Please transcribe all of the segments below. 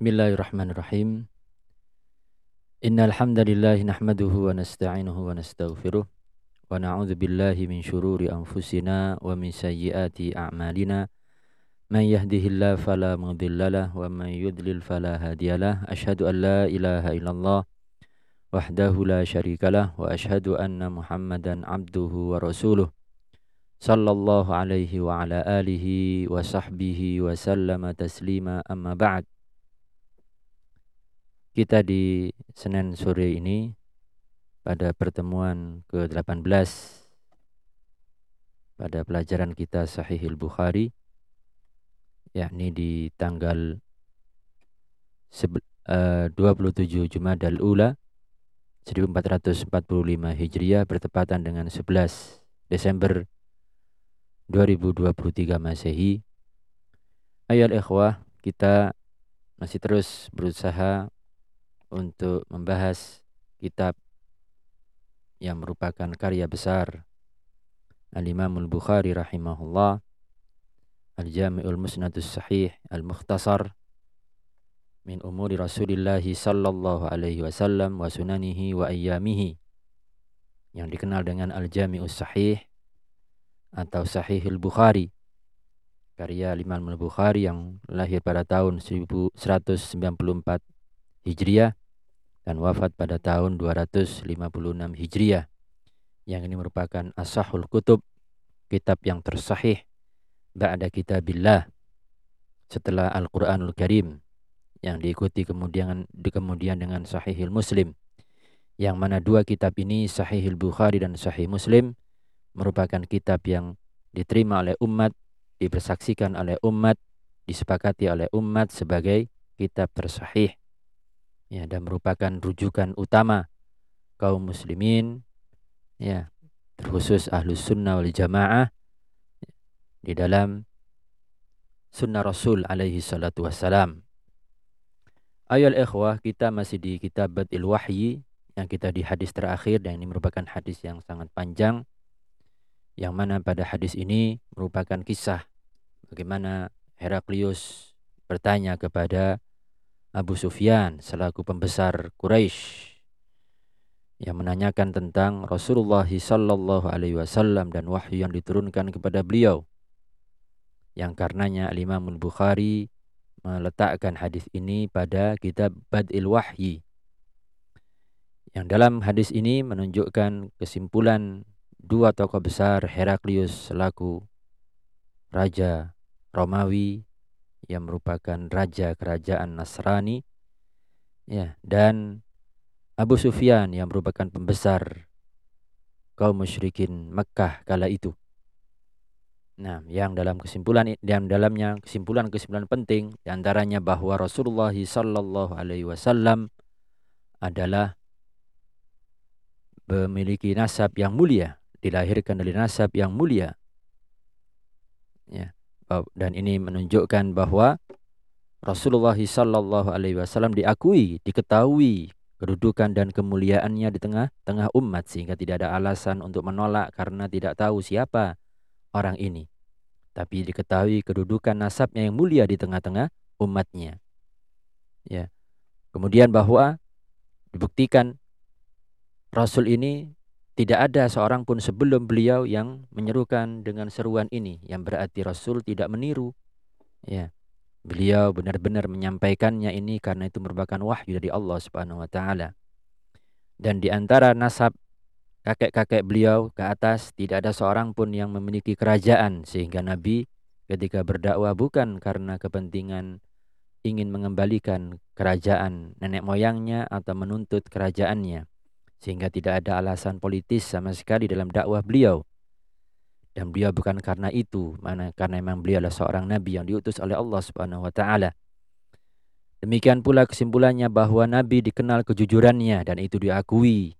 Bismillahirrahmanirrahim. Innal hamdalillah nahmaduhu wa nasta'inuhu wa nastaghfiruh wa na'udzu billahi min shururi anfusina wa min sayyiati a'malina. Man yahdihillahu fala mudhillalah wa man yudlil fala hadiyalah. Asyhadu an la ilaha illallah wahdahu la syarikalah wa asyhadu anna Muhammadan abduhu wa rasuluh. Sallallahu alaihi wa ala alihi wa sahbihi wa sallama taslima amma ba'd. Kita di Senin sore ini pada pertemuan ke-18 pada pelajaran kita Sahih Bukhari yakni di tanggal 27 eh, Jumadal Ula 1445 Hijriah bertepatan dengan 11 Desember 2023 Masehi. Ayat ikhwah, kita masih terus berusaha untuk membahas kitab yang merupakan karya besar Al-Imamul Bukhari rahimahullah Al-Jami'ul Musnadus Sahih Al-Mukhtasar min umuri Rasulillah sallallahu alaihi wasallam wa sunanihi wa ayyamihi yang dikenal dengan Al-Jami'us Sahih atau Sahihul Bukhari karya Imam Al-Bukhari yang lahir pada tahun 1194 Hijriah dan wafat pada tahun 256 Hijriah. Yang ini merupakan asahul kutub, kitab yang tersahih ba'da kitabillah setelah Al-Qur'anul Karim yang diikuti kemudian kemudian dengan Sahihul Muslim. Yang mana dua kitab ini Sahihul Bukhari dan Sahih Muslim merupakan kitab yang diterima oleh umat, dipersaksikan oleh umat, disepakati oleh umat sebagai kitab tersahih ya dan merupakan rujukan utama kaum muslimin ya terkhusus ahlus sunnah wal jamaah di dalam sunnah Rasul alaihi salatu wassalam. Ayol ikhwah kita masih di kitab Badil Wahyi yang kita di hadis terakhir dan ini merupakan hadis yang sangat panjang yang mana pada hadis ini merupakan kisah bagaimana Heraklius bertanya kepada Abu Sufyan selaku pembesar Quraisy yang menanyakan tentang Rasulullah sallallahu alaihi wasallam dan wahyu yang diturunkan kepada beliau. Yang karenanya Imam Bukhari meletakkan hadis ini pada kitab Badil Wahyi. Yang dalam hadis ini menunjukkan kesimpulan dua tokoh besar Heraklius selaku raja Romawi yang merupakan raja kerajaan Nasrani ya dan Abu Sufyan yang merupakan pembesar kaum musyrikin Mekah kala itu. Nah, yang dalam kesimpulan dan dalamnya kesimpulan-kesimpulan penting di antaranya bahwa Rasulullah Sallallahu Alaihi Wasallam adalah memiliki nasab yang mulia, dilahirkan dari nasab yang mulia. Ya, dan ini menunjukkan bahwa Rasulullah sallallahu alaihi wasallam diakui, diketahui kedudukan dan kemuliaannya di tengah-tengah umat sehingga tidak ada alasan untuk menolak karena tidak tahu siapa orang ini. Tapi diketahui kedudukan nasabnya yang mulia di tengah-tengah umatnya. Ya. Kemudian bahwa dibuktikan Rasul ini tidak ada seorang pun sebelum beliau yang menyerukan dengan seruan ini, yang berarti Rasul tidak meniru. Ya. Beliau benar-benar menyampaikannya ini karena itu merupakan wahyu dari Allah Subhanahu wa taala. Dan di antara nasab kakek-kakek beliau ke atas tidak ada seorang pun yang memiliki kerajaan sehingga Nabi ketika berdakwah bukan karena kepentingan ingin mengembalikan kerajaan nenek moyangnya atau menuntut kerajaannya sehingga tidak ada alasan politis sama sekali dalam dakwah beliau. Dan beliau bukan karena itu, mana karena memang beliau adalah seorang nabi yang diutus oleh Allah Subhanahu wa taala. Demikian pula kesimpulannya bahwa nabi dikenal kejujurannya dan itu diakui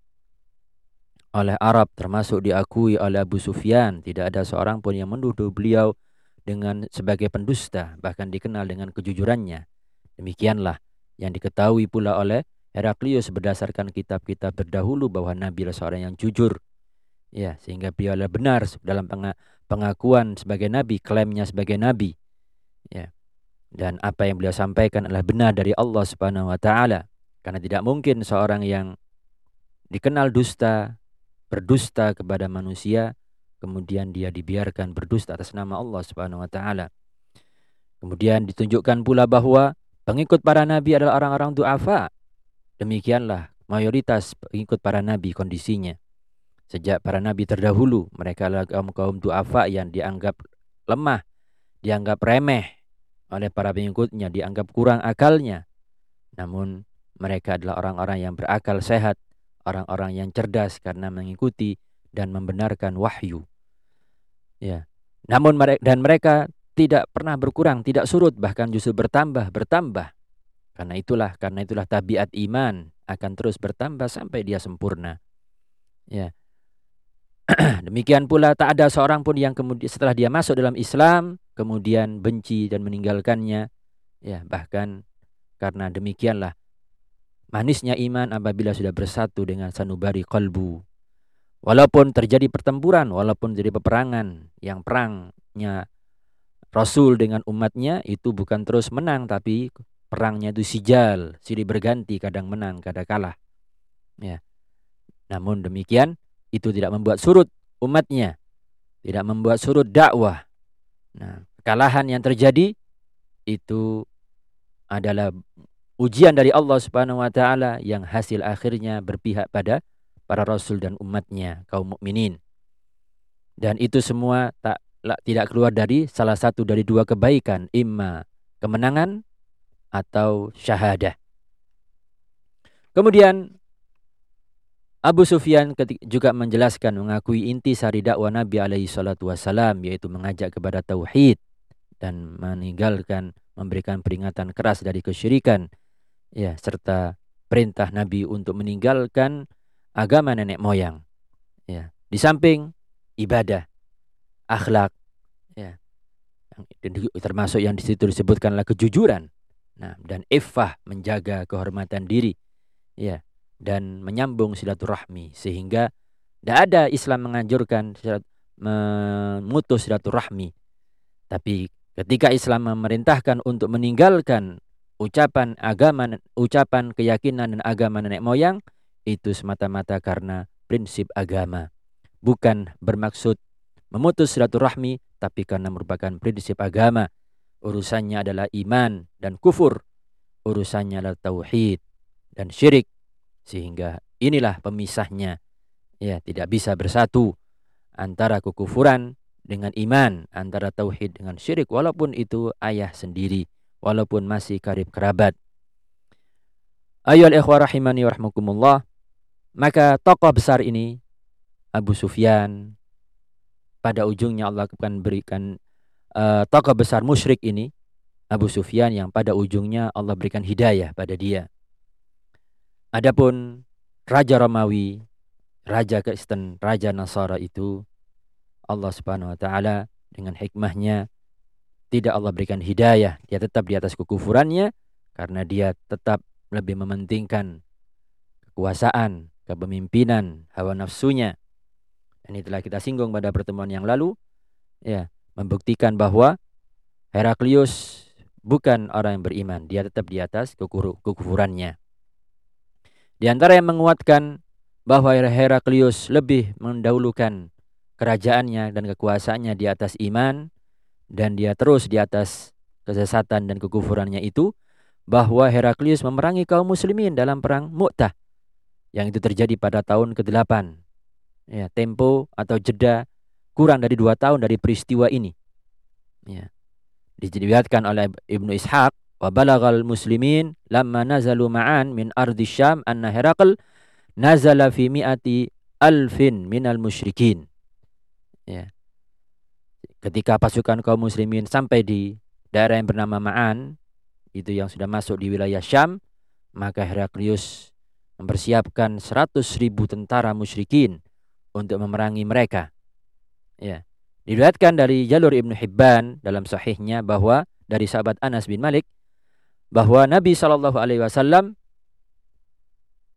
oleh Arab termasuk diakui oleh Abu Sufyan. Tidak ada seorang pun yang menuduh beliau dengan sebagai pendusta, bahkan dikenal dengan kejujurannya. Demikianlah yang diketahui pula oleh Heraklius berdasarkan kitab-kitab berdahulu bahwa Nabi adalah seorang yang jujur. Ya, sehingga beliau adalah benar dalam pengakuan sebagai nabi, klaimnya sebagai nabi. Ya. dan apa yang beliau sampaikan adalah benar dari Allah Subhanahu wa taala. Karena tidak mungkin seorang yang dikenal dusta, berdusta kepada manusia, kemudian dia dibiarkan berdusta atas nama Allah Subhanahu wa taala. Kemudian ditunjukkan pula bahwa pengikut para nabi adalah orang-orang duafa. Demikianlah mayoritas pengikut para nabi kondisinya. Sejak para nabi terdahulu, mereka adalah kaum-kaum duafa yang dianggap lemah, dianggap remeh oleh para pengikutnya, dianggap kurang akalnya. Namun mereka adalah orang-orang yang berakal sehat, orang-orang yang cerdas karena mengikuti dan membenarkan wahyu. Ya. Namun dan mereka tidak pernah berkurang, tidak surut, bahkan justru bertambah, bertambah. Karena itulah, karena itulah tabiat iman akan terus bertambah sampai dia sempurna. Ya. Demikian pula tak ada seorang pun yang kemudian setelah dia masuk dalam Islam kemudian benci dan meninggalkannya. Ya, bahkan karena demikianlah manisnya iman apabila sudah bersatu dengan sanubari kalbu. Walaupun terjadi pertempuran, walaupun terjadi peperangan yang perangnya Rasul dengan umatnya itu bukan terus menang tapi perangnya itu sijal, silih berganti, kadang menang, kadang kalah. Ya. Namun demikian itu tidak membuat surut umatnya, tidak membuat surut dakwah. Nah, kekalahan yang terjadi itu adalah ujian dari Allah Subhanahu wa taala yang hasil akhirnya berpihak pada para rasul dan umatnya kaum mukminin. Dan itu semua tak tidak keluar dari salah satu dari dua kebaikan, imma kemenangan atau syahadah. Kemudian Abu Sufyan juga menjelaskan mengakui inti sari dakwah Nabi alaihi salatu wasalam yaitu mengajak kepada tauhid dan meninggalkan memberikan peringatan keras dari kesyirikan ya serta perintah Nabi untuk meninggalkan agama nenek moyang ya. Di samping ibadah akhlak ya. Termasuk yang di situ disebutkanlah kejujuran nah dan iffah menjaga kehormatan diri. Ya dan menyambung silaturahmi sehingga tidak ada Islam menganjurkan memutus silaturahmi. Tapi ketika Islam memerintahkan untuk meninggalkan ucapan agama ucapan keyakinan dan agama nenek moyang itu semata-mata karena prinsip agama. Bukan bermaksud memutus silaturahmi tapi karena merupakan prinsip agama urusannya adalah iman dan kufur urusannya adalah tauhid dan syirik sehingga inilah pemisahnya. Ya, tidak bisa bersatu antara kekufuran dengan iman, antara tauhid dengan syirik walaupun itu ayah sendiri, walaupun masih karib kerabat. Ayol ikhwah rahimani warahmukumullah. Maka tokoh besar ini Abu Sufyan pada ujungnya Allah akan berikan uh, tokoh besar musyrik ini Abu Sufyan yang pada ujungnya Allah berikan hidayah pada dia. Adapun Raja Romawi, Raja Kristen, Raja Nasara itu Allah Subhanahu wa taala dengan hikmahnya tidak Allah berikan hidayah, dia tetap di atas kekufurannya karena dia tetap lebih mementingkan kekuasaan, kepemimpinan, hawa nafsunya. Dan itulah kita singgung pada pertemuan yang lalu ya, membuktikan bahwa Heraklius bukan orang yang beriman, dia tetap di atas kekufurannya. Di antara yang menguatkan bahwa Heraklius lebih mendahulukan kerajaannya dan kekuasaannya di atas iman dan dia terus di atas kesesatan dan kekufurannya itu bahwa Heraklius memerangi kaum muslimin dalam perang Mu'tah yang itu terjadi pada tahun ke-8. Ya, tempo atau jeda kurang dari dua tahun dari peristiwa ini. Ya. Dilihatkan oleh Ibnu Ishaq Wa balagal muslimin lamma nazalu ma'an min ardi Syam anna Herakl nazala fi mi'ati alfin minal musyrikin. Ya. Ketika pasukan kaum muslimin sampai di daerah yang bernama Ma'an, itu yang sudah masuk di wilayah Syam, maka Heraklius mempersiapkan 100 ribu tentara musyrikin untuk memerangi mereka. Ya. Diriwayatkan dari jalur Ibnu Hibban dalam sahihnya bahwa dari sahabat Anas bin Malik bahwa Nabi Shallallahu Alaihi Wasallam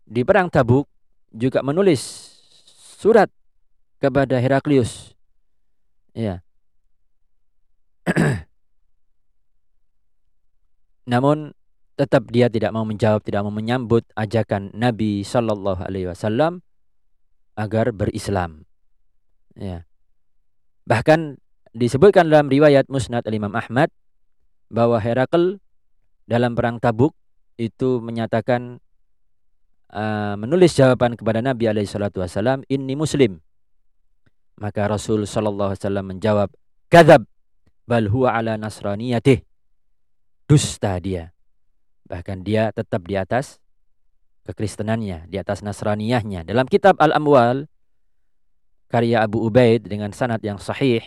di perang Tabuk juga menulis surat kepada Heraklius. Ya. namun tetap dia tidak mau menjawab, tidak mau menyambut ajakan Nabi Shallallahu Alaihi Wasallam agar berislam. Ya. Bahkan disebutkan dalam riwayat Musnad Imam Ahmad bahwa Herakl dalam perang Tabuk itu menyatakan uh, menulis jawaban kepada Nabi alaihi salatu wasallam, "Inni muslim." Maka Rasul sallallahu alaihi wasallam menjawab, "Kadzab, bal huwa ala nasraniyatih." Dusta dia. Bahkan dia tetap di atas kekristenannya, di atas nasraniyahnya. Dalam kitab Al-Amwal karya Abu Ubaid dengan sanad yang sahih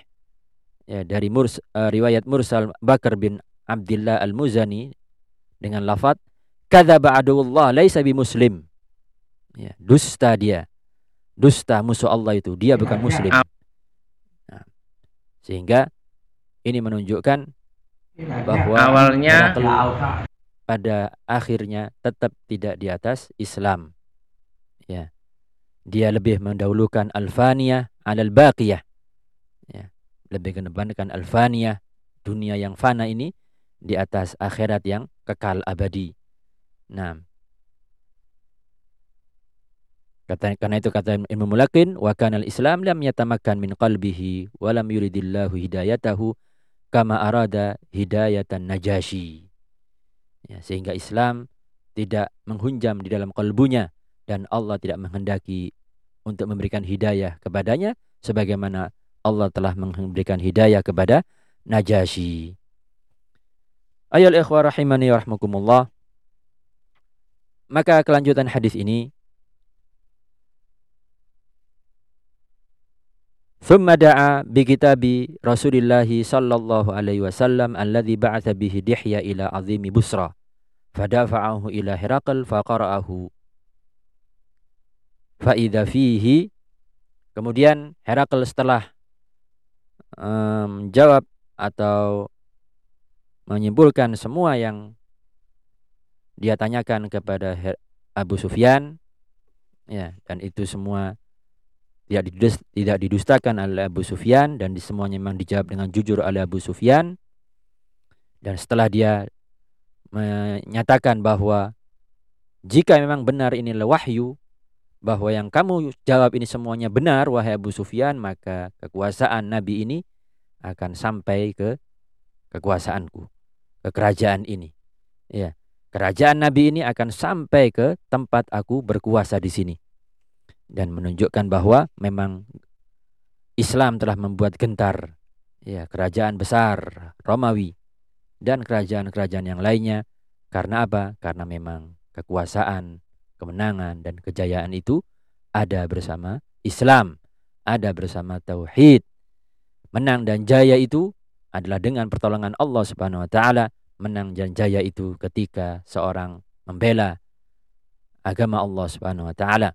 ya dari murs, uh, riwayat Mursal Bakar bin Abdullah Al-Muzani dengan lafaz kadzaba aduwullah laisa bi muslim. Ya, dusta dia. Dusta musuh Allah itu, dia bukan muslim. Nah, sehingga ini menunjukkan bahwa awalnya pada akhirnya tetap tidak di atas Islam. Ya. Dia lebih mendahulukan al-faniyah al-baqiyah. Ya. Lebih mengedepankan al-faniyah dunia yang fana ini di atas akhirat yang kekal abadi. Nah, Kata, karena itu kata Imam Mulakin, wa kanal Islam lam yatamakkan min qalbihi wa lam yuridillahu hidayatahu kama arada hidayatan najashi. Ya, sehingga Islam tidak menghunjam di dalam kalbunya dan Allah tidak menghendaki untuk memberikan hidayah kepadanya sebagaimana Allah telah memberikan hidayah kepada Najasyi. Ayol ikhwah rahimani rahmukumullah. Maka kelanjutan hadis ini ثم دعا بكتاب رسول الله صلى الله عليه وسلم الذي بعث به دحية إلى عظيم بصرى فدافعه إلى هرقل فقرأه faida fihi. Kemudian Herakl setelah menjawab um, atau menyimpulkan semua yang dia tanyakan kepada Abu Sufyan. Ya dan itu semua tidak didust, tidak didustakan oleh Abu Sufyan dan semuanya memang dijawab dengan jujur oleh Abu Sufyan. Dan setelah dia menyatakan bahwa jika memang benar ini wahyu bahwa yang kamu jawab ini semuanya benar wahai Abu Sufyan maka kekuasaan Nabi ini akan sampai ke kekuasaanku ke kerajaan ini. Ya, kerajaan Nabi ini akan sampai ke tempat aku berkuasa di sini. Dan menunjukkan bahwa memang Islam telah membuat gentar ya kerajaan besar Romawi dan kerajaan-kerajaan yang lainnya karena apa? Karena memang kekuasaan, kemenangan dan kejayaan itu ada bersama Islam, ada bersama tauhid. Menang dan jaya itu adalah dengan pertolongan Allah Subhanahu wa taala menang dan jaya itu ketika seorang membela agama Allah Subhanahu wa taala.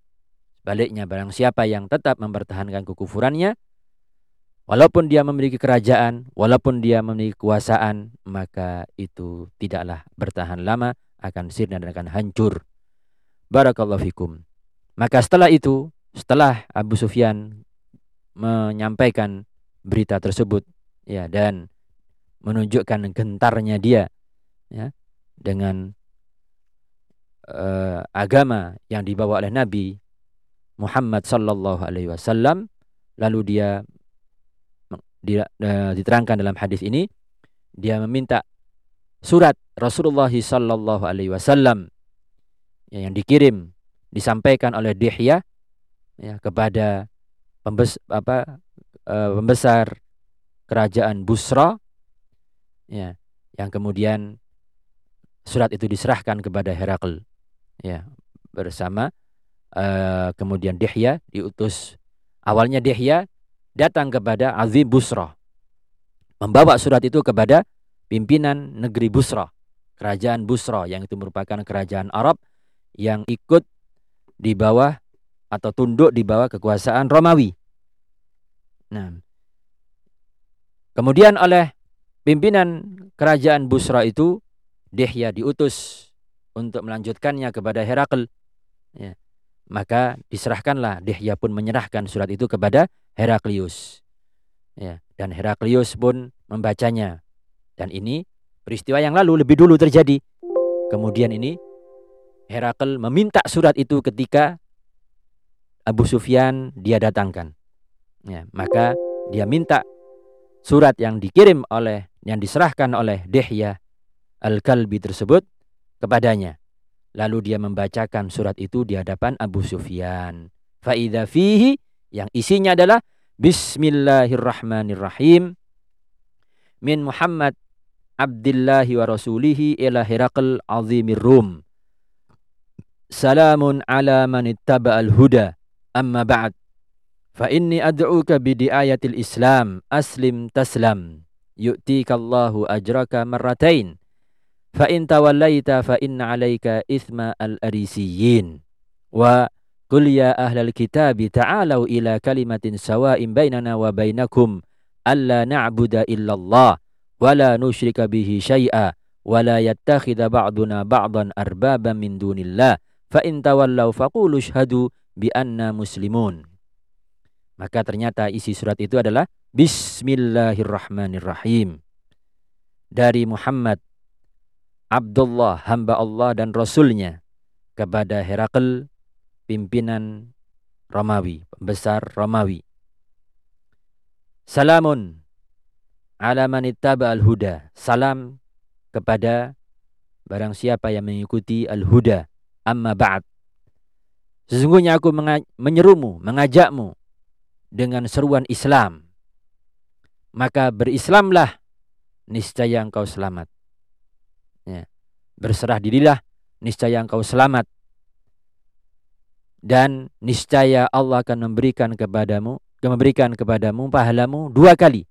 Sebaliknya barang siapa yang tetap mempertahankan kekufurannya walaupun dia memiliki kerajaan, walaupun dia memiliki kekuasaan, maka itu tidaklah bertahan lama, akan sirna dan akan hancur. Barakallahu fikum. Maka setelah itu, setelah Abu Sufyan menyampaikan berita tersebut ya dan menunjukkan gentarnya dia ya dengan uh, agama yang dibawa oleh Nabi Muhammad sallallahu alaihi wasallam lalu dia uh, diterangkan dalam hadis ini dia meminta surat Rasulullah sallallahu alaihi wasallam ya, yang dikirim disampaikan oleh Dihya ya kepada pembes, apa, uh, pembesar kerajaan Busra ya yang kemudian surat itu diserahkan kepada Herakl ya bersama uh, kemudian Dihya diutus. Awalnya Dihya datang kepada Azim Busra membawa surat itu kepada pimpinan negeri Busra kerajaan Busra yang itu merupakan kerajaan Arab yang ikut di bawah atau tunduk di bawah kekuasaan Romawi. Nah, Kemudian oleh pimpinan kerajaan Busra itu Dihya diutus untuk melanjutkannya kepada Herakl. Ya. Maka diserahkanlah Dihya pun menyerahkan surat itu kepada Heraklius. Ya. Dan Heraklius pun membacanya. Dan ini Peristiwa yang lalu lebih dulu terjadi. Kemudian ini Herakl meminta surat itu ketika Abu Sufyan dia datangkan. Ya, maka dia minta surat yang dikirim oleh yang diserahkan oleh Dihya Al-Kalbi tersebut kepadanya. Lalu dia membacakan surat itu di hadapan Abu Sufyan. Faida fihi yang isinya adalah Bismillahirrahmanirrahim min Muhammad Abdillahi wa rasulihi ila Herakl azimir Rum. Salamun ala man ittaba'al huda amma ba'd. Fa inni ad'uka bi ayatil Islam aslim taslam. Yu'tika Allahu ajraka marratain. Fa in tawallaita fa inna 'alaika ithma al-arisiyin. Wa qul ya ahlal kitabi ta'alu ila kalimatin sawa'in bainana wa bainakum alla na'budu illallah wa la nusyrika bihi syai'a wa la yattakhidha ba'duna ba'dan arbaban min dunillah fa in tawallaw faqulu ashhadu bi anna muslimun maka ternyata isi surat itu adalah Bismillahirrahmanirrahim. Dari Muhammad, Abdullah, hamba Allah dan Rasulnya kepada Herakl, pimpinan Romawi, pembesar Romawi. Salamun ala man al-huda. Salam kepada barang siapa yang mengikuti al-huda. Amma ba'd. Sesungguhnya aku menyerumu, mengajakmu dengan seruan Islam, maka berislamlah niscaya engkau selamat. Ya. Berserah dirilah niscaya engkau selamat. Dan niscaya Allah akan memberikan kepadamu memberikan kepadamu pahalamu dua kali.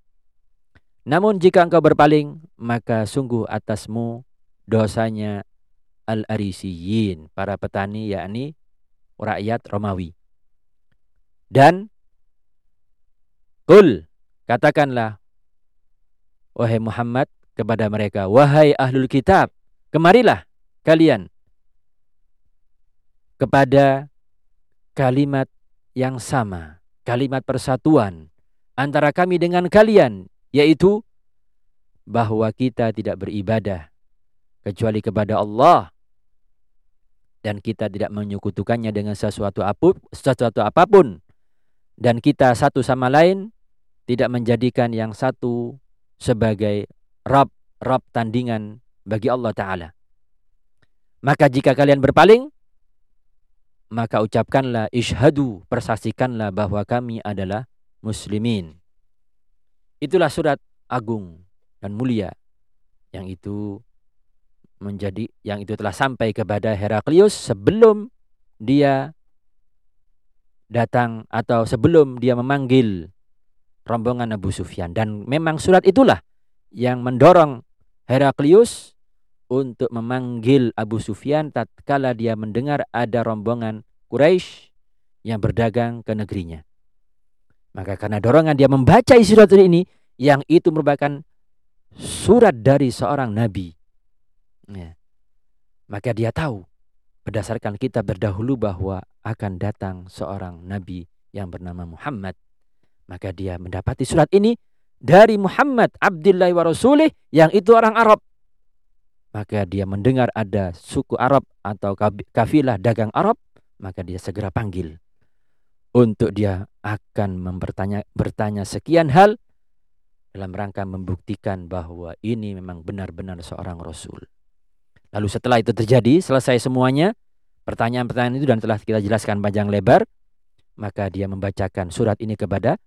Namun jika engkau berpaling, maka sungguh atasmu dosanya al-arisiyin, para petani yakni rakyat Romawi. Dan Kul, katakanlah, wahai Muhammad kepada mereka, wahai ahlul kitab, kemarilah kalian kepada kalimat yang sama, kalimat persatuan antara kami dengan kalian, yaitu bahwa kita tidak beribadah kecuali kepada Allah dan kita tidak menyekutukannya dengan sesuatu apa pun, sesuatu apa pun dan kita satu sama lain tidak menjadikan yang satu sebagai Rab, Rab tandingan bagi Allah Ta'ala. Maka jika kalian berpaling, maka ucapkanlah ishadu, persaksikanlah bahwa kami adalah muslimin. Itulah surat agung dan mulia yang itu menjadi yang itu telah sampai kepada Heraklius sebelum dia datang atau sebelum dia memanggil rombongan Abu Sufyan. Dan memang surat itulah yang mendorong Heraklius untuk memanggil Abu Sufyan tatkala dia mendengar ada rombongan Quraisy yang berdagang ke negerinya. Maka karena dorongan dia membaca surat ini yang itu merupakan surat dari seorang nabi. Ya. Maka dia tahu berdasarkan kita berdahulu bahwa akan datang seorang nabi yang bernama Muhammad maka dia mendapati surat ini dari Muhammad Abdullah wa Rasulih yang itu orang Arab. Maka dia mendengar ada suku Arab atau kafilah dagang Arab, maka dia segera panggil untuk dia akan mempertanya bertanya sekian hal dalam rangka membuktikan bahwa ini memang benar-benar seorang rasul. Lalu setelah itu terjadi, selesai semuanya, pertanyaan-pertanyaan itu dan telah kita jelaskan panjang lebar, maka dia membacakan surat ini kepada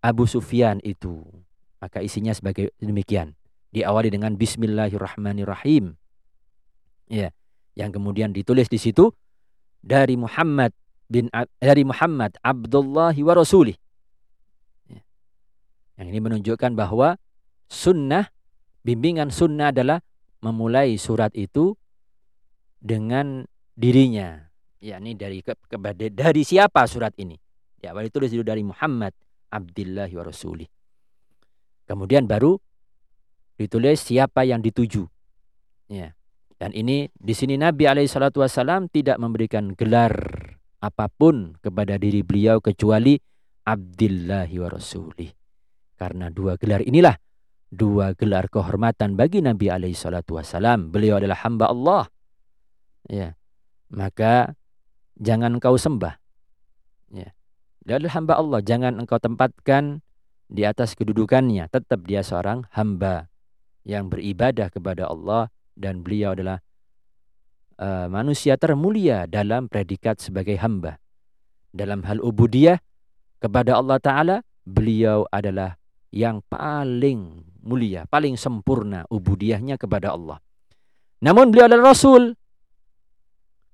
Abu Sufyan itu. Maka isinya sebagai demikian. Diawali dengan Bismillahirrahmanirrahim. Ya, yang kemudian ditulis di situ dari Muhammad bin dari Muhammad Abdullah wa Rasulih. Ya. Yang ini menunjukkan bahwa sunnah bimbingan sunnah adalah memulai surat itu dengan dirinya yakni dari ke, ke, dari siapa surat ini ya awal ditulis dari Muhammad Abdillahi wa Rasulih. Kemudian baru ditulis siapa yang dituju. Ya. Dan ini di sini Nabi alaihissalatu wassalam tidak memberikan gelar apa pun kepada diri beliau kecuali Abdillahi wa Rasulih. Karena dua gelar inilah dua gelar kehormatan bagi Nabi alaihi salatu wasalam. Beliau adalah hamba Allah. Ya. Maka jangan engkau sembah. Ya. Dia adalah hamba Allah, jangan engkau tempatkan di atas kedudukannya, tetap dia seorang hamba yang beribadah kepada Allah dan beliau adalah uh, manusia termulia dalam predikat sebagai hamba. Dalam hal ubudiyah kepada Allah Ta'ala, beliau adalah yang paling mulia, paling sempurna ubudiyahnya kepada Allah. Namun beliau adalah Rasul.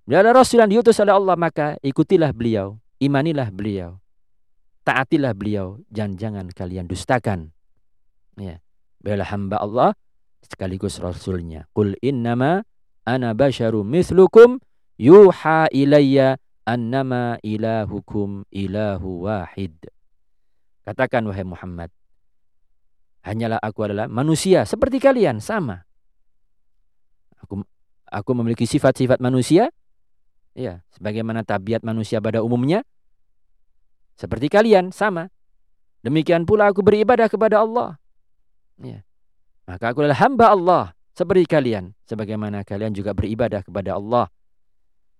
Beliau adalah Rasul yang diutus oleh Allah, maka ikutilah beliau, imanilah beliau, taatilah beliau, jangan-jangan kalian dustakan. Ya. Hamba Allah sekaligus Rasulnya. Qul innama ana basyarum mithlukum yuha ilayya annama ilahukum ilahu wahid. Katakan wahai Muhammad, Hanyalah aku adalah manusia seperti kalian, sama. Aku aku memiliki sifat-sifat manusia, ya, sebagaimana tabiat manusia pada umumnya. Seperti kalian, sama. Demikian pula aku beribadah kepada Allah. Ya. Maka aku adalah hamba Allah seperti kalian, sebagaimana kalian juga beribadah kepada Allah.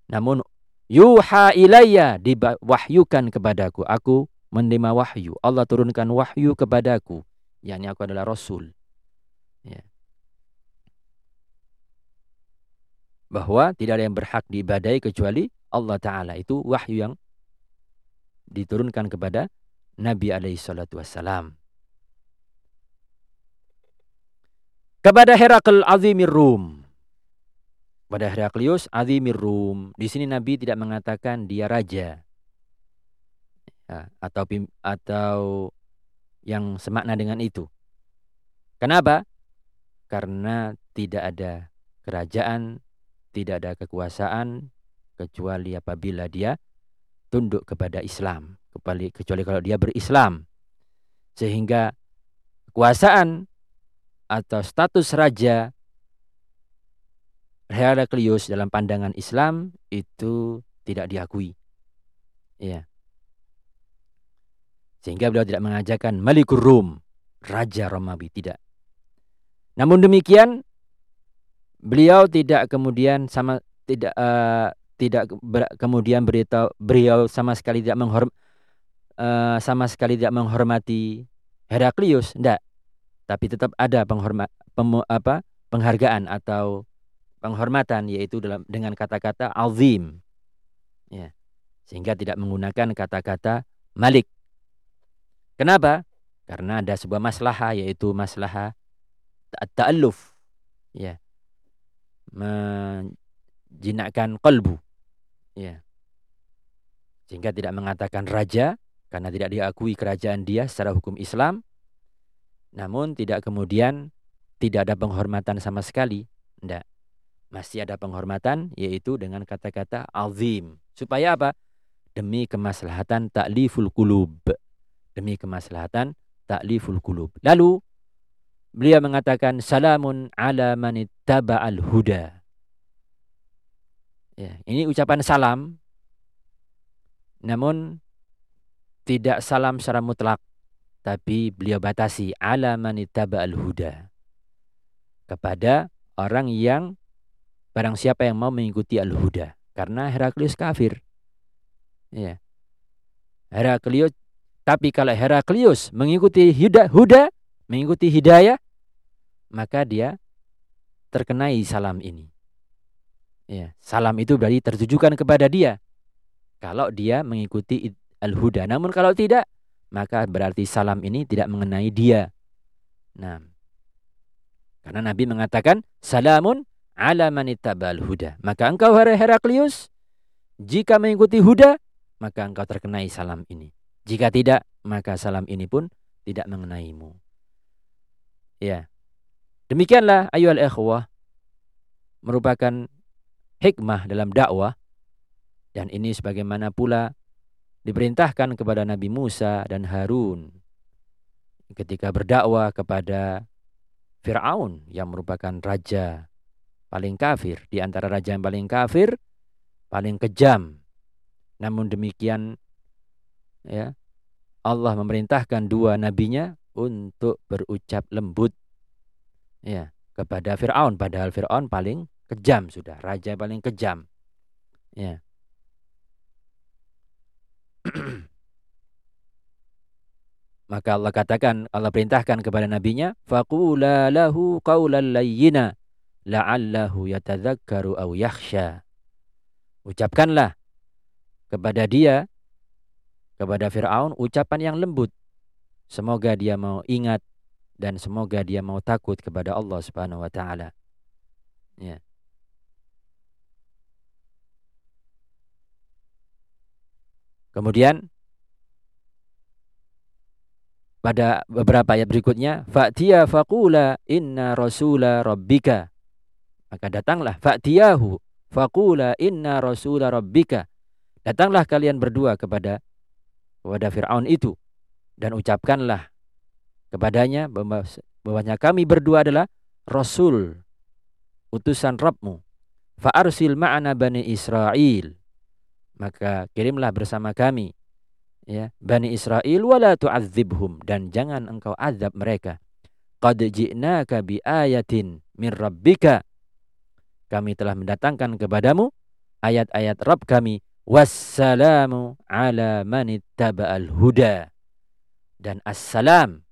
Namun yuha ilayya diwahyukan kepadaku. Aku menerima wahyu. Allah turunkan wahyu kepadaku yakni aku adalah rasul. Ya. Bahwa tidak ada yang berhak diibadai kecuali Allah Ta'ala. Itu wahyu yang diturunkan kepada Nabi alaihi salatu wassalam. Kepada Herakl Azimir Rum. Pada Heraklius Azimir Rum. Di sini Nabi tidak mengatakan dia raja. Ya, atau atau yang semakna dengan itu. Kenapa? Karena tidak ada kerajaan, tidak ada kekuasaan kecuali apabila dia tunduk kepada Islam, kecuali kalau dia berislam. Sehingga kekuasaan atau status raja Heraklius dalam pandangan Islam itu tidak diakui. Ya. Sehingga beliau tidak mengajarkan Malikur Rum, Raja Romawi, tidak. Namun demikian, beliau tidak kemudian sama tidak uh, tidak ber, kemudian beritahu beliau sama sekali tidak menghorm uh, sama sekali tidak menghormati Heraklius, tidak. Tapi tetap ada penghormat pem, apa penghargaan atau penghormatan yaitu dalam dengan kata-kata azim. Ya. Sehingga tidak menggunakan kata-kata Malik Kenapa? Karena ada sebuah masalah yaitu masalah ta'alluf. Ya. Menjinakkan kolbu. Ya. Sehingga tidak mengatakan raja karena tidak diakui kerajaan dia secara hukum Islam. Namun tidak kemudian tidak ada penghormatan sama sekali. Tidak. Masih ada penghormatan yaitu dengan kata-kata azim. Supaya apa? Demi kemaslahatan ta'liful kulub demi kemaslahatan takliful qulub. Lalu beliau mengatakan salamun ala man ittaba'al huda. Ya, ini ucapan salam namun tidak salam secara mutlak tapi beliau batasi ala man ittaba'al huda. Kepada orang yang barang siapa yang mau mengikuti al-huda karena Heraklius kafir. Ya. Heraklius tapi kalau Heraklius mengikuti huda, huda, mengikuti hidayah, maka dia terkenai salam ini. Ya, salam itu berarti tertujukan kepada dia. Kalau dia mengikuti al-huda. Namun kalau tidak, maka berarti salam ini tidak mengenai dia. Nah, karena Nabi mengatakan salamun ala al huda. Maka engkau Heraklius jika mengikuti huda, maka engkau terkenai salam ini. Jika tidak, maka salam ini pun tidak mengenaimu. Ya. Demikianlah ayuhal ikhwah merupakan hikmah dalam dakwah dan ini sebagaimana pula diperintahkan kepada Nabi Musa dan Harun ketika berdakwah kepada Firaun yang merupakan raja paling kafir di antara raja yang paling kafir paling kejam. Namun demikian ya Allah memerintahkan dua nabinya untuk berucap lembut Ya, kepada Firaun padahal Firaun paling kejam sudah, raja paling kejam. Ya. Maka Allah katakan, Allah perintahkan kepada nabinya, faqula lahu qawlan layyina la'allahu yatadzakkaru aw yakhsha. Ucapkanlah kepada dia kepada Firaun ucapan yang lembut. Semoga dia mau ingat dan semoga dia mau takut kepada Allah Subhanahu wa taala. Ya. Kemudian pada beberapa ayat berikutnya fa'tiya faqula inna rasula rabbika maka datanglah fa'tiyahu faqula inna rasula rabbika datanglah kalian berdua kepada kepada Firaun itu. Dan ucapkanlah kepadanya bahwanya kami berdua adalah rasul utusan Rabbmu. Fa'arsil ma'ana bani Israel maka kirimlah bersama kami ya Bani Israel wala tu'adzibhum. Dan jangan engkau azab mereka. Qad ji'naka bi ayatin min rabbika. Kami telah mendatangkan kepadamu ayat-ayat Rabb kami wassalamu ala man ittaba'al huda dan assalam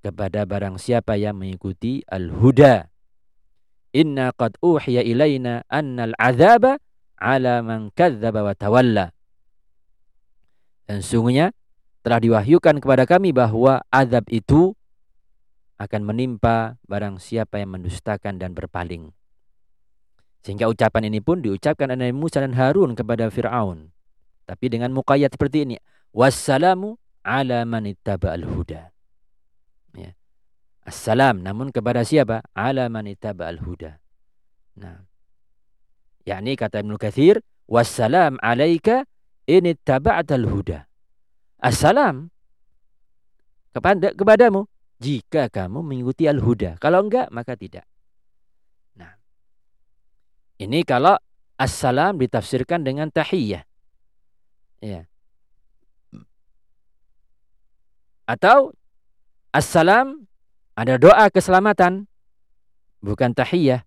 kepada barang siapa yang mengikuti al-huda. Inna qad uhiya ilaina annal azaba ala man kadzdzaba wa tawalla. Dan sungguhnya telah diwahyukan kepada kami bahwa azab itu akan menimpa barang siapa yang mendustakan dan berpaling. Sehingga ucapan ini pun diucapkan oleh Musa dan Harun kepada Fir'aun. Tapi dengan muqayyad seperti ini. Wassalamu ala man al huda. Ya. Assalam namun kepada siapa? Ala man al huda. Nah. Yakni kata Ibnu Katsir, wassalam alaika ini taba'atal huda. Assalam kepada kepadamu jika kamu mengikuti al-huda. Kalau enggak maka tidak. Ini kalau assalam ditafsirkan dengan tahiyah. Ya. Atau assalam ada doa keselamatan bukan tahiyah,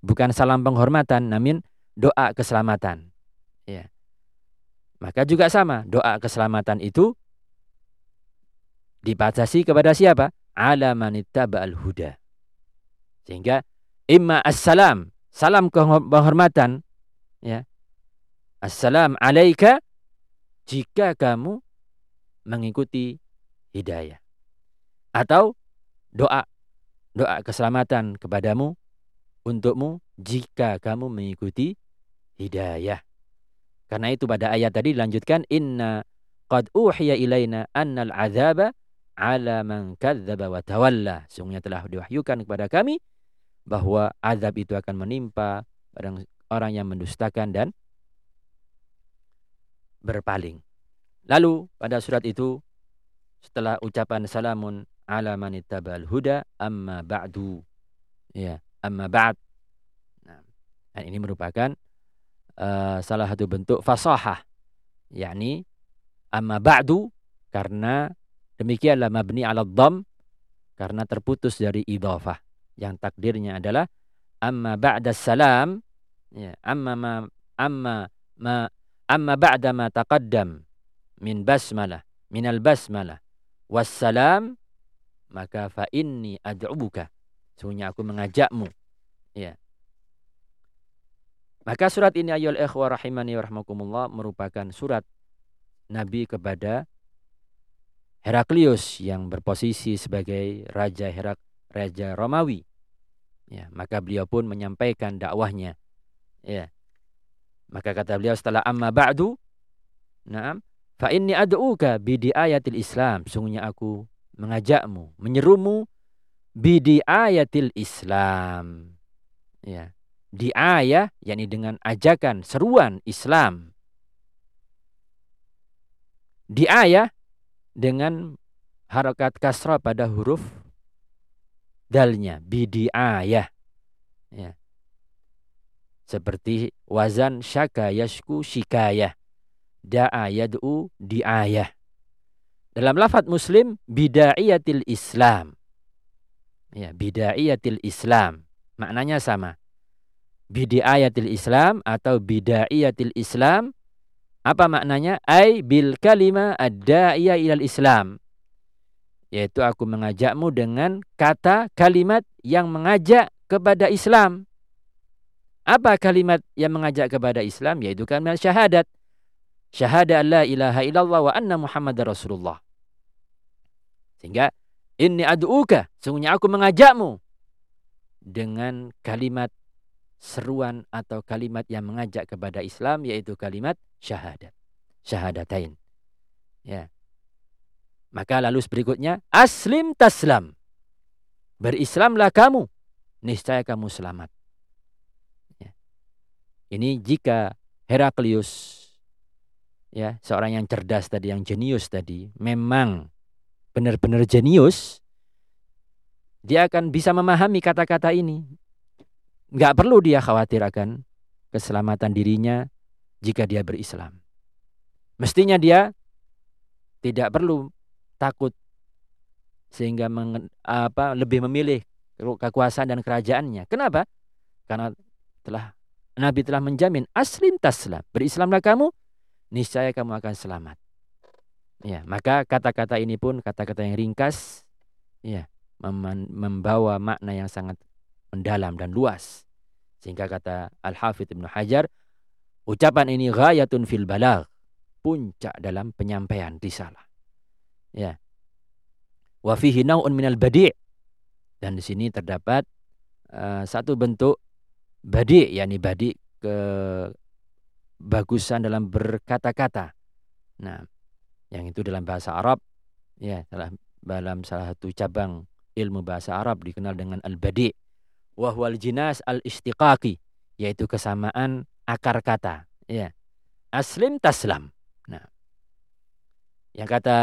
bukan salam penghormatan namun doa keselamatan. Ya. Maka juga sama, doa keselamatan itu dibatasi kepada siapa? Ala al huda. Sehingga imma assalam, salam kehormatan ya. Assalam alaika jika kamu mengikuti hidayah. Atau doa doa keselamatan kepadamu untukmu jika kamu mengikuti hidayah. Karena itu pada ayat tadi dilanjutkan inna qad uhiya ilaina annal azaba ala man kadzdzaba wa tawalla. Sungguhnya telah diwahyukan kepada kami bahwa azab itu akan menimpa orang orang yang mendustakan dan berpaling. Lalu pada surat itu setelah ucapan salamun ala man ittabal huda amma ba'du. Ya, amma ba'd. Nah, dan ini merupakan uh, salah satu bentuk fasahah yakni amma ba'du karena demikianlah mabni ala dham karena terputus dari idhafah yang takdirnya adalah amma ba'da salam ya amma ma amma ma amma ba'da ma taqaddam min basmalah min al basmalah wassalam maka fa inni ad'ubuka. Sungguhnya aku mengajakmu ya. Maka surat ini ayol ikhwa rahimani rahmakumullah merupakan surat Nabi kepada Heraklius yang berposisi sebagai raja Herak raja Romawi. Ya, maka beliau pun menyampaikan dakwahnya. Ya. Maka kata beliau setelah amma ba'du, na'am, fa inni ad'uka bidi ayatil Islam. Sungguhnya aku mengajakmu, menyerumu bidi ayatil Islam. Ya di ayah yakni dengan ajakan seruan Islam di ayah dengan harokat kasra pada huruf dalnya bidi ayah ya seperti wazan syaka yashku shikayah da'a yad'u di ayah dalam lafaz muslim bidaiyatil islam Ya, bidaiyatil Islam. Maknanya sama. Bidaiyatil Islam atau bidaiyatil Islam apa maknanya? Ai bil kalima ad-da'iya ilal Islam. Yaitu aku mengajakmu dengan kata kalimat yang mengajak kepada Islam. Apa kalimat yang mengajak kepada Islam? Yaitu kalimat syahadat. Syahadat la ilaha illallah wa anna Muhammad Rasulullah. Sehingga ini adu'uka. Sungguhnya aku mengajakmu. Dengan kalimat seruan atau kalimat yang mengajak kepada Islam. Yaitu kalimat syahadat. Syahadatain. Ya. Maka lalu berikutnya. Aslim taslam. Berislamlah kamu. Niscaya kamu selamat. Ini jika Heraklius ya, seorang yang cerdas tadi, yang jenius tadi, memang benar-benar jenius, dia akan bisa memahami kata-kata ini. Enggak perlu dia khawatir akan keselamatan dirinya jika dia berislam. Mestinya dia tidak perlu takut sehingga apa lebih memilih kekuasaan dan kerajaannya. Kenapa? Karena telah Nabi telah menjamin aslim taslam. Berislamlah kamu, niscaya kamu akan selamat. Ya, maka kata-kata ini pun kata-kata yang ringkas, ya, membawa makna yang sangat mendalam dan luas. Sehingga kata Al-Hafidh Ibnu Hajar, ucapan ini ghayatun fil balagh, puncak dalam penyampaian risalah. Ya. Wa fihi naw'un minal badi' dan di sini terdapat uh, satu bentuk badi yakni badi ke bagusan dalam berkata-kata. Nah, yang itu dalam bahasa Arab ya dalam dalam salah satu cabang ilmu bahasa Arab dikenal dengan al-badi. Wa huwal jinas al-istiqaqi yaitu kesamaan akar kata. Ya. Aslim taslam. Nah. Yang kata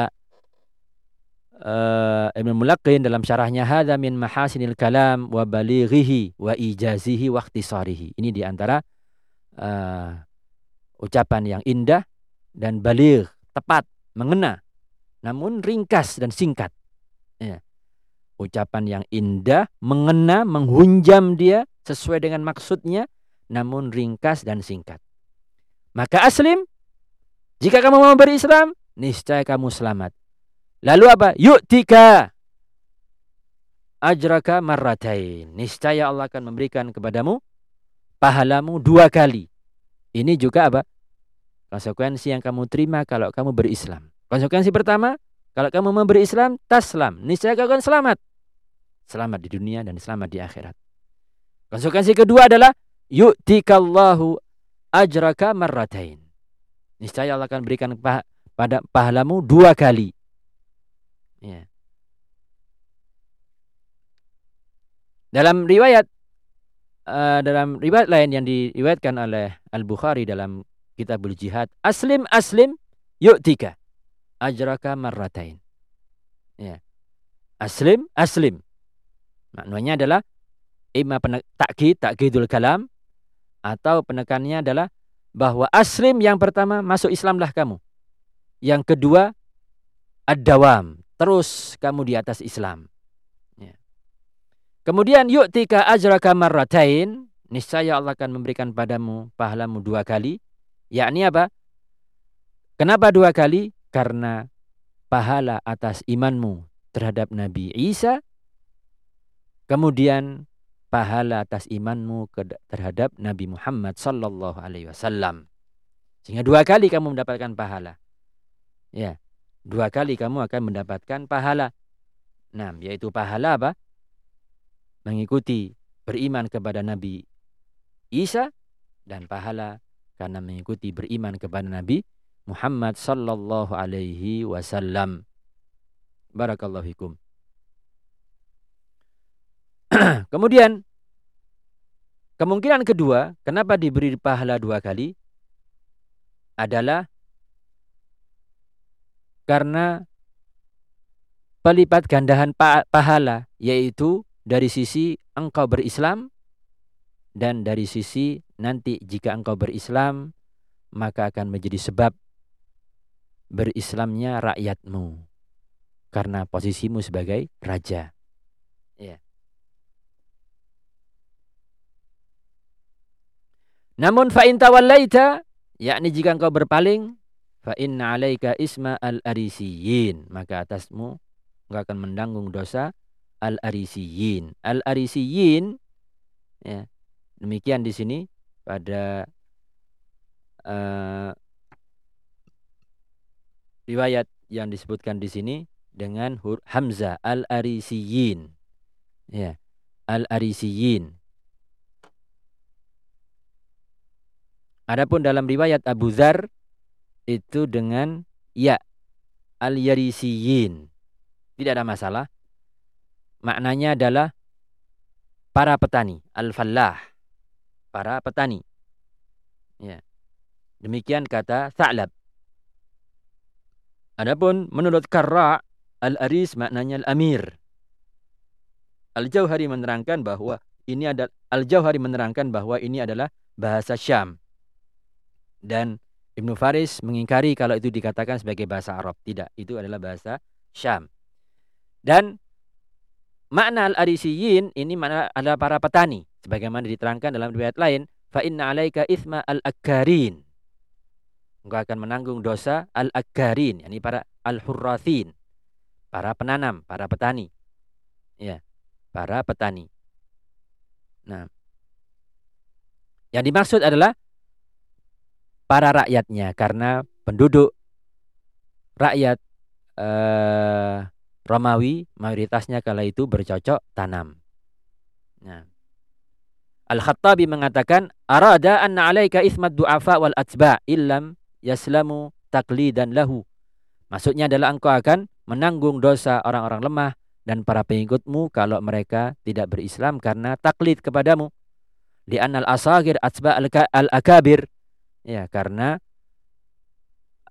uh, Ibn Mulaqin dalam syarahnya hadza min mahasinil kalam wa balighihi wa ijazihi wa ikhtisarihi. Ini di antara uh, eh, ucapan yang indah dan baligh, tepat, mengena, namun ringkas dan singkat. Ya. Ucapan yang indah, mengena, menghunjam dia sesuai dengan maksudnya, namun ringkas dan singkat. Maka aslim, jika kamu mau berislam, niscaya kamu selamat. Lalu apa? Yu'tika ajraka marratain. Niscaya Allah akan memberikan kepadamu pahalamu dua kali. Ini juga apa? Konsekuensi yang kamu terima kalau kamu berislam. Konsekuensi pertama, kalau kamu memberi Islam, taslam. Niscaya kau akan selamat. Selamat di dunia dan selamat di akhirat. Konsekuensi kedua adalah yu'tikallahu ajraka marratain. Niscaya Allah akan berikan pada pahalamu dua kali. Ya. Dalam riwayat uh, dalam riwayat lain yang diriwayatkan oleh Al Bukhari dalam Kitabul Jihad, aslim aslim yu'tika ajraka marratain. Ya. Aslim aslim. Maknanya adalah imma takkid takkidul kalam atau penekannya adalah bahwa aslim yang pertama masuk Islamlah kamu. Yang kedua ad-dawam, terus kamu di atas Islam. Ya. Kemudian yuk tika ajraka marratain, niscaya Allah akan memberikan padamu pahalamu dua kali. Yakni apa? Kenapa dua kali? Karena pahala atas imanmu terhadap Nabi Isa. Kemudian pahala atas imanmu terhadap Nabi Muhammad sallallahu alaihi wasallam. Sehingga dua kali kamu mendapatkan pahala. Ya. Dua kali kamu akan mendapatkan pahala. Nah, yaitu pahala apa? Mengikuti beriman kepada Nabi Isa dan pahala karena mengikuti beriman kepada Nabi Muhammad sallallahu alaihi wasallam. Barakallahu fikum. Kemudian kemungkinan kedua, kenapa diberi pahala dua kali? Adalah karena pelipat gandahan pahala yaitu dari sisi engkau berislam dan dari sisi nanti jika engkau berislam maka akan menjadi sebab berislamnya rakyatmu karena posisimu sebagai raja. Ya. Namun fa'intawallaita yakni jika engkau berpaling fa inna 'alaika isma al-arisiyin, maka atasmu engkau akan menanggung dosa al-arisiyin. Al-arisiyin ya. Demikian di sini pada uh, riwayat yang disebutkan di sini dengan hamzah al-arisiyin. Ya. Al-arisiyin. Adapun dalam riwayat Abu Dzar itu dengan ya al-yarisiyin. Tidak ada masalah. Maknanya adalah para petani, al-fallah. Para petani. Ya. Demikian kata Sa'lab. Adapun menurut Karra al-aris maknanya al-amir. Al-Jauhari menerangkan bahwa ini adalah Al-Jauhari menerangkan bahwa ini adalah bahasa Syam. Dan Ibnu Faris mengingkari kalau itu dikatakan sebagai bahasa Arab. Tidak, itu adalah bahasa Syam. Dan makna al-arisiyin ini mana adalah para petani. Sebagaimana diterangkan dalam riwayat lain, fa inna alaika ithma al-akkarin. Engkau akan menanggung dosa al-akkarin, yakni para al-hurrathin, para penanam, para petani. Ya, para petani. Nah, yang dimaksud adalah para rakyatnya karena penduduk rakyat eh, Romawi mayoritasnya kala itu bercocok tanam. Nah. Al-Khattabi mengatakan arada anna 'alaika ismad du'afa wal atba' illam yaslamu taqlidan lahu. Maksudnya adalah engkau akan menanggung dosa orang-orang lemah dan para pengikutmu kalau mereka tidak berislam karena taklid kepadamu. Di anal asagir atba al-akabir Ya, karena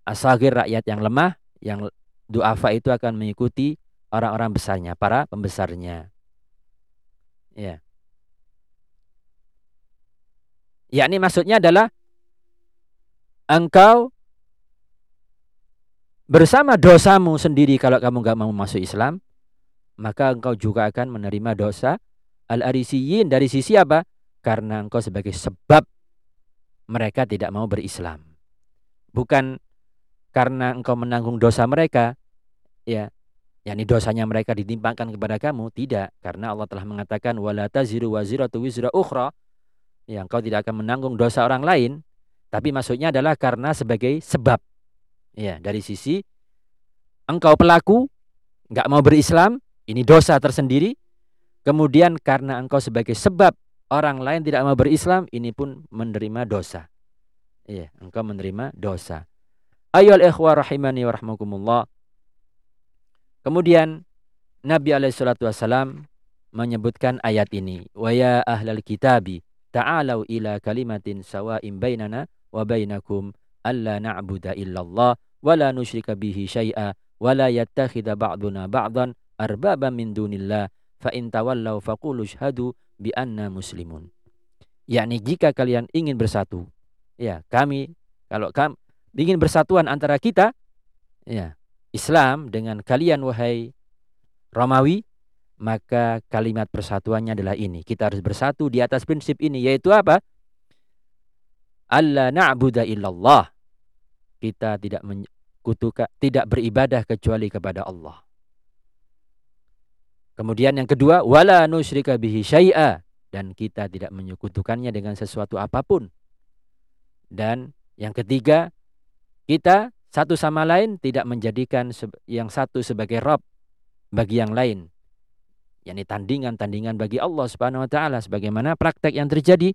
asagir rakyat yang lemah, yang duafa itu akan mengikuti orang-orang besarnya, para pembesarnya. Ya. Ya, ini maksudnya adalah engkau bersama dosamu sendiri kalau kamu nggak mau masuk Islam, maka engkau juga akan menerima dosa al-arisiyin dari sisi apa? Karena engkau sebagai sebab mereka tidak mau berislam. Bukan karena engkau menanggung dosa mereka, ya, yakni dosanya mereka ditimpakan kepada kamu, tidak, karena Allah telah mengatakan wala taziru waziratu wizra ukhra, ya, engkau tidak akan menanggung dosa orang lain, tapi maksudnya adalah karena sebagai sebab. Ya, dari sisi engkau pelaku nggak mau berislam, ini dosa tersendiri. Kemudian karena engkau sebagai sebab orang lain tidak mau berislam, ini pun menerima dosa. Iya, engkau menerima dosa. Ayol ikhwah rahimani wa rahmakumullah. Kemudian Nabi alaihi salatu wasalam menyebutkan ayat ini. Wa ya ahlal kitabi ta'alau ila kalimatin sawa'in bainana wa bainakum alla na'budu illallah wa la nusyrika bihi syai'a wa la yattakhidha ba'duna ba'dan arbaba min dunillah fa in tawallaw faqulu syhadu bi anna muslimun. Yakni jika kalian ingin bersatu, ya kami kalau kami ingin bersatuan antara kita, ya Islam dengan kalian wahai Romawi, maka kalimat persatuannya adalah ini. Kita harus bersatu di atas prinsip ini yaitu apa? Allah na'budu illallah. Kita tidak menyekutukan, tidak beribadah kecuali kepada Allah. Kemudian yang kedua, wala nusyrika bihi syai'a dan kita tidak menyekutukannya dengan sesuatu apa pun. Dan yang ketiga, kita satu sama lain tidak menjadikan yang satu sebagai rob bagi yang lain. yakni tandingan-tandingan bagi Allah Subhanahu wa taala sebagaimana praktek yang terjadi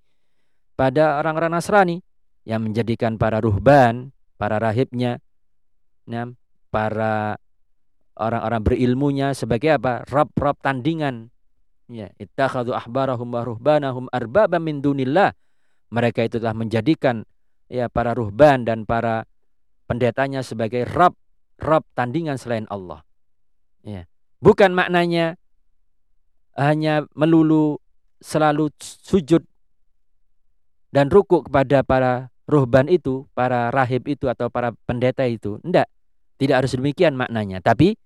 pada orang-orang Nasrani yang menjadikan para ruhban, para rahibnya, para orang-orang berilmunya sebagai apa? Rob-rob tandingan. Ya, ittakhadhu ahbarahum wa ruhbanahum arbaba min dunillah. Mereka itu telah menjadikan ya para ruhban dan para pendetanya sebagai rob rob tandingan selain Allah. Ya. Bukan maknanya hanya melulu selalu sujud dan rukuk kepada para ruhban itu, para rahib itu atau para pendeta itu. Tidak. Tidak harus demikian maknanya. Tapi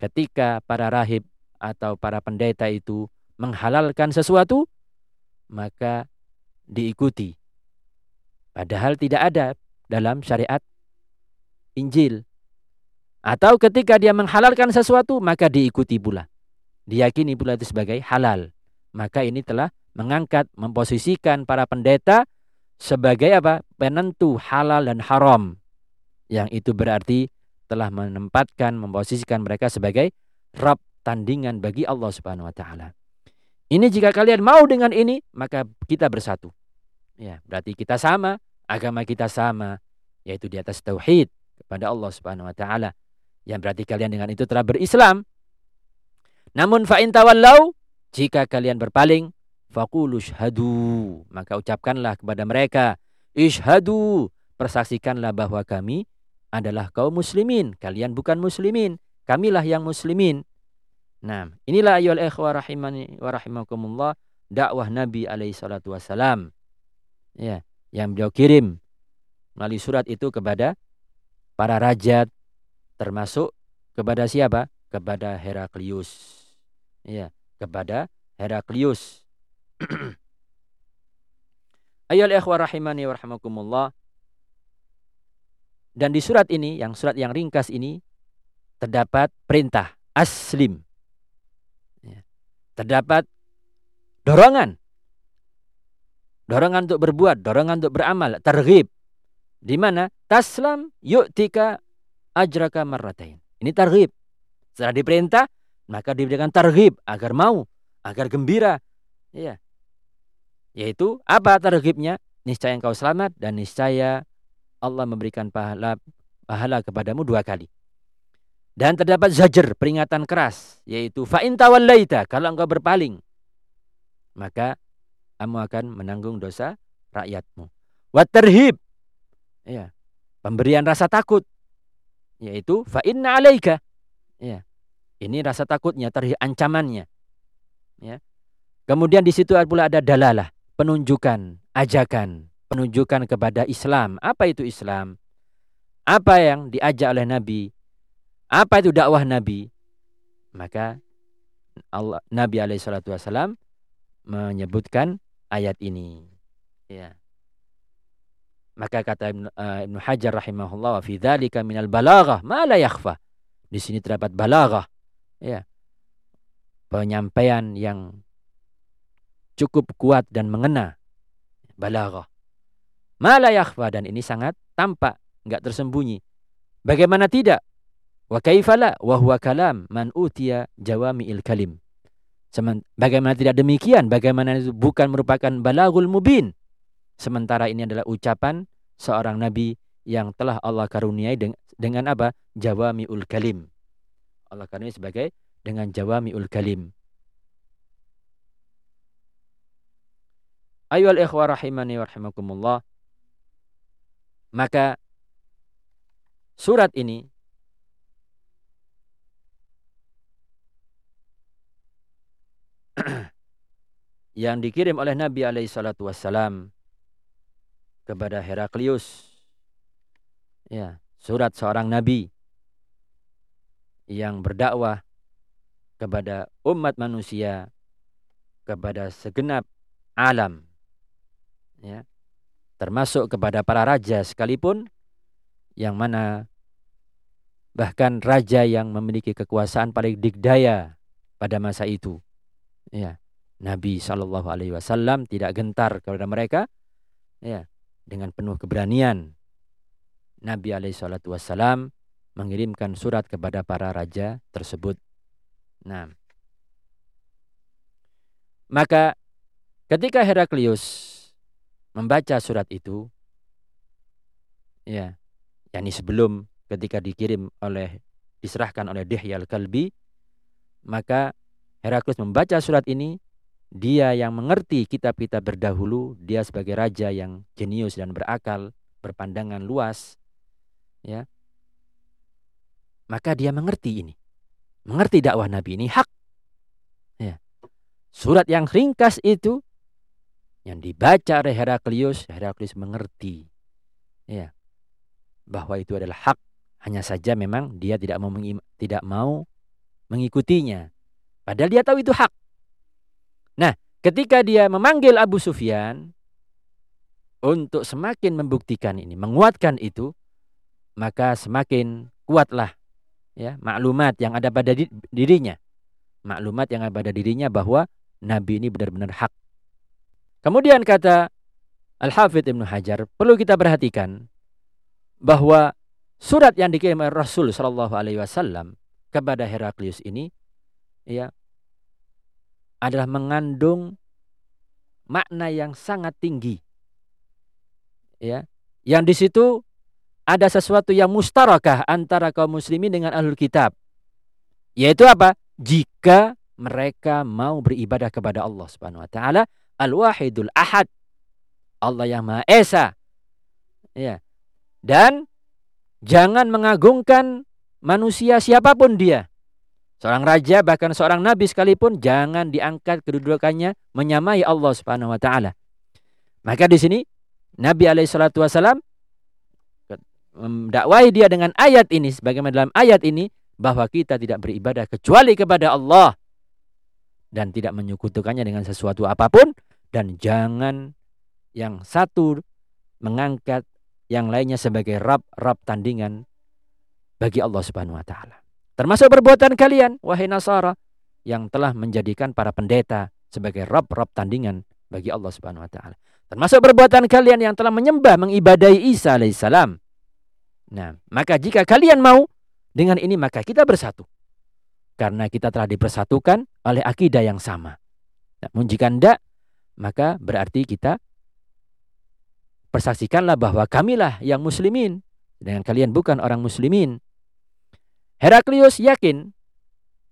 ketika para rahib atau para pendeta itu menghalalkan sesuatu, maka diikuti. Padahal tidak ada dalam syariat Injil. Atau ketika dia menghalalkan sesuatu, maka diikuti pula. Diyakini pula itu sebagai halal. Maka ini telah mengangkat, memposisikan para pendeta sebagai apa? Penentu halal dan haram. Yang itu berarti telah menempatkan, memposisikan mereka sebagai Rab tandingan bagi Allah Subhanahu wa taala. Ini jika kalian mau dengan ini, maka kita bersatu. Ya, berarti kita sama, agama kita sama, yaitu di atas tauhid kepada Allah Subhanahu wa taala. Yang berarti kalian dengan itu telah berislam. Namun fa in jika kalian berpaling faqulu syhadu maka ucapkanlah kepada mereka ishhadu persaksikanlah bahwa kami adalah kaum muslimin kalian bukan muslimin kamilah yang muslimin nah inilah ayyuhal ikhwah rahimani wa rahimakumullah dakwah Nabi alaihi salatu wasalam ya yang beliau kirim melalui surat itu kepada para raja termasuk kepada siapa? Kepada Heraklius. Ya, kepada Heraklius. Ayol ikhwah rahimani wa rahimakumullah. Dan di surat ini, yang surat yang ringkas ini, terdapat perintah aslim. Ya. Terdapat dorongan. Dorongan untuk berbuat, dorongan untuk beramal, terghib. Di mana taslam yu'tika ajraka marratain. Ini targhib. Setelah diperintah, maka diberikan targhib agar mau, agar gembira. Ya. Yaitu apa targhibnya? Niscaya engkau selamat dan niscaya Allah memberikan pahala pahala kepadamu dua kali. Dan terdapat zajar, peringatan keras, yaitu fa in tawallaita, kalau engkau berpaling, maka kamu akan menanggung dosa rakyatmu. Wa tarhib. Ya. Pemberian rasa takut yaitu fa. Ya. Ini rasa takutnya, terhi ancamannya. Ya. Kemudian di situ pula ada dalalah, penunjukan, ajakan, penunjukan kepada Islam. Apa itu Islam? Apa yang diajak oleh Nabi? Apa itu dakwah Nabi? Maka Allah Nabi alaihi menyebutkan ayat ini. Ya. Maka kata Ibn, uh, Ibn Hajar rahimahullah fi dzalika minal balaghah ma la yakhfa. Di sini terdapat balaghah. Ya. Penyampaian yang cukup kuat dan mengena. Balaghah. Ma la yakhfa dan ini sangat tampak, enggak tersembunyi. Bagaimana tidak? Wa kaifala wa huwa kalam man utiya jawami'il kalim. Bagaimana tidak demikian? Bagaimana itu bukan merupakan balagul mubin? Sementara ini adalah ucapan seorang nabi yang telah Allah karuniai dengan apa? Jawamiul kalim. Allah karuniai sebagai dengan jawamiul kalim. Ayuhal ikhwah rahimani wa rahimakumullah. Maka surat ini yang dikirim oleh Nabi alaihi salatu wassalam kepada Heraklius. Ya, surat seorang nabi yang berdakwah kepada umat manusia kepada segenap alam. Ya. Termasuk kepada para raja sekalipun yang mana bahkan raja yang memiliki kekuasaan paling digdaya pada masa itu. Ya. Nabi Shallallahu alaihi wasallam tidak gentar kepada mereka. Ya dengan penuh keberanian Nabi alaihi wassalam mengirimkan surat kepada para raja tersebut. Nah, maka ketika Heraklius membaca surat itu, ya, yakni sebelum ketika dikirim oleh diserahkan oleh Dihyal Kalbi, maka Heraklius membaca surat ini dia yang mengerti kitab-kitab berdahulu, dia sebagai raja yang jenius dan berakal, berpandangan luas, ya. Maka dia mengerti ini. Mengerti dakwah Nabi ini hak. Ya. Surat yang ringkas itu yang dibaca oleh Heraklius, Heraklius mengerti ya bahwa itu adalah hak. Hanya saja memang dia tidak mau tidak mau mengikutinya. Padahal dia tahu itu hak. Nah, ketika dia memanggil Abu Sufyan, untuk semakin membuktikan ini, menguatkan itu, maka semakin kuatlah ya maklumat yang ada pada dirinya. Maklumat yang ada pada dirinya bahwa nabi ini benar-benar hak. Kemudian kata Al-Hafidh Ibnu Hajar, perlu kita perhatikan bahwa surat yang dikirim Rasul Shallallahu alaihi wasallam kepada Heraklius ini ya adalah mengandung makna yang sangat tinggi. Ya, yang di situ ada sesuatu yang mustarakah antara kaum muslimin dengan ahlul kitab. Yaitu apa? Jika mereka mau beribadah kepada Allah Subhanahu wa taala Al-Wahidul Ahad. Allah yang Maha Esa. Ya. Dan jangan mengagungkan manusia siapa pun dia. Seorang raja bahkan seorang nabi sekalipun jangan diangkat kedudukannya menyamai Allah Subhanahu wa taala. Maka di sini Nabi alaihi salatu wasalam mendakwahi dia dengan ayat ini sebagaimana dalam ayat ini bahwa kita tidak beribadah kecuali kepada Allah dan tidak menyekutukannya dengan sesuatu apa pun dan jangan yang satu mengangkat yang lainnya sebagai rab-rab tandingan bagi Allah Subhanahu wa taala. Termasuk perbuatan kalian wahai Nasara yang telah menjadikan para pendeta sebagai rab-rab tandingan bagi Allah Subhanahu wa taala. Termasuk perbuatan kalian yang telah menyembah mengibadai Isa alaihissalam Nah, maka jika kalian mau dengan ini maka kita bersatu. Karena kita telah dipersatukan oleh akidah yang sama. Namun jika tidak, maka berarti kita persaksikanlah bahwa kamilah yang muslimin. Dengan kalian bukan orang muslimin. Heraklius yakin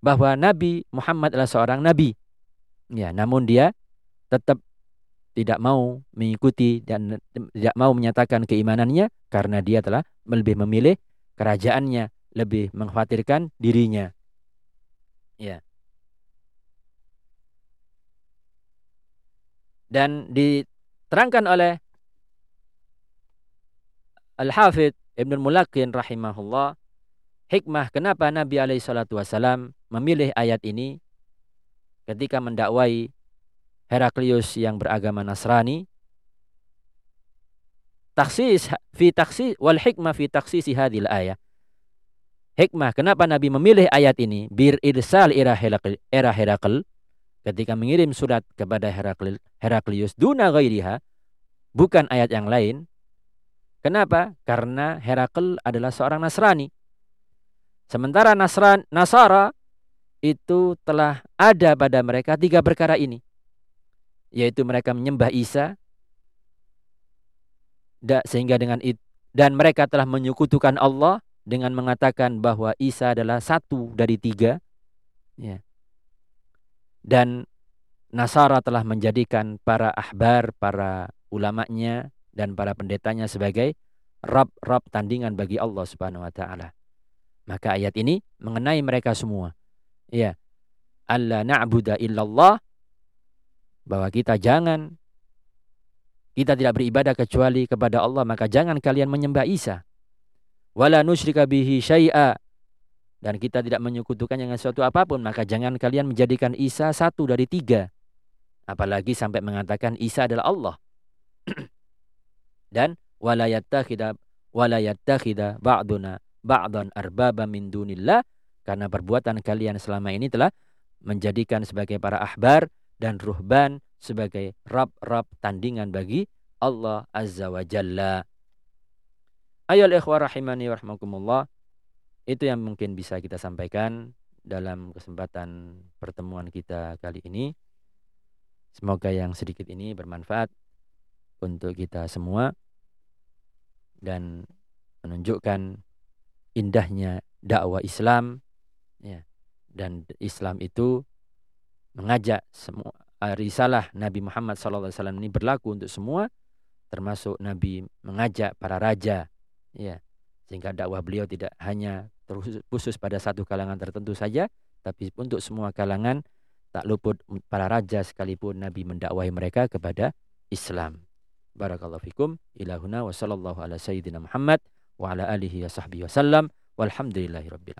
bahwa Nabi Muhammad adalah seorang nabi. Ya, namun dia tetap tidak mau mengikuti dan tidak mau menyatakan keimanannya karena dia telah lebih memilih kerajaannya, lebih mengkhawatirkan dirinya. Ya. Dan diterangkan oleh Al-Hafidh Ibn Mulakin rahimahullah hikmah kenapa Nabi alaihi salatu memilih ayat ini ketika mendakwai Heraklius yang beragama Nasrani taksis fi taksis wal hikmah fi taksisi hadil ayat hikmah kenapa Nabi memilih ayat ini? Bir irsal era Herakl. Ketika mengirim surat kepada Herakl, Heraklius duna ghairiha bukan ayat yang lain. Kenapa? Karena Herakl adalah seorang Nasrani. Sementara Nasran Nasara itu telah ada pada mereka tiga perkara ini. Yaitu mereka menyembah Isa sehingga dengan itu dan mereka telah menyekutukan Allah dengan mengatakan bahwa Isa adalah satu dari tiga ya. dan Nasara telah menjadikan para ahbar, para ulamanya dan para pendetanya sebagai rab-rab tandingan bagi Allah Subhanahu wa taala. Maka ayat ini mengenai mereka semua. Ya. Allah na'budu illallah bahwa kita jangan kita tidak beribadah kecuali kepada Allah maka jangan kalian menyembah Isa wala nusyrika bihi syai'a. Dan kita tidak menyekutukan dengan sesuatu apa pun maka jangan kalian menjadikan Isa satu dari tiga. Apalagi sampai mengatakan Isa adalah Allah. Dan wala yattakhidha wala yattakhidha ba'duna ba'dan arbaba min dunillah. Karena perbuatan kalian selama ini telah menjadikan sebagai para ahbar dan ruhban sebagai rab-rab tandingan bagi Allah Azza wa Jalla. Ayol ikhwah rahimani warahmatullah. Itu yang mungkin bisa kita sampaikan dalam kesempatan pertemuan kita kali ini. Semoga yang sedikit ini bermanfaat untuk kita semua dan menunjukkan indahnya dakwah Islam ya dan Islam itu mengajak semua uh, risalah Nabi Muhammad SAW ini berlaku untuk semua termasuk Nabi mengajak para raja ya sehingga dakwah beliau tidak hanya khusus pada satu kalangan tertentu saja tapi untuk semua kalangan tak luput para raja sekalipun Nabi mendakwahi mereka kepada Islam. Barakallahu fikum. Ilahuna wa sallallahu ala sayyidina Muhammad wa ala alihi wa sahbihi walhamdulillahi rabbil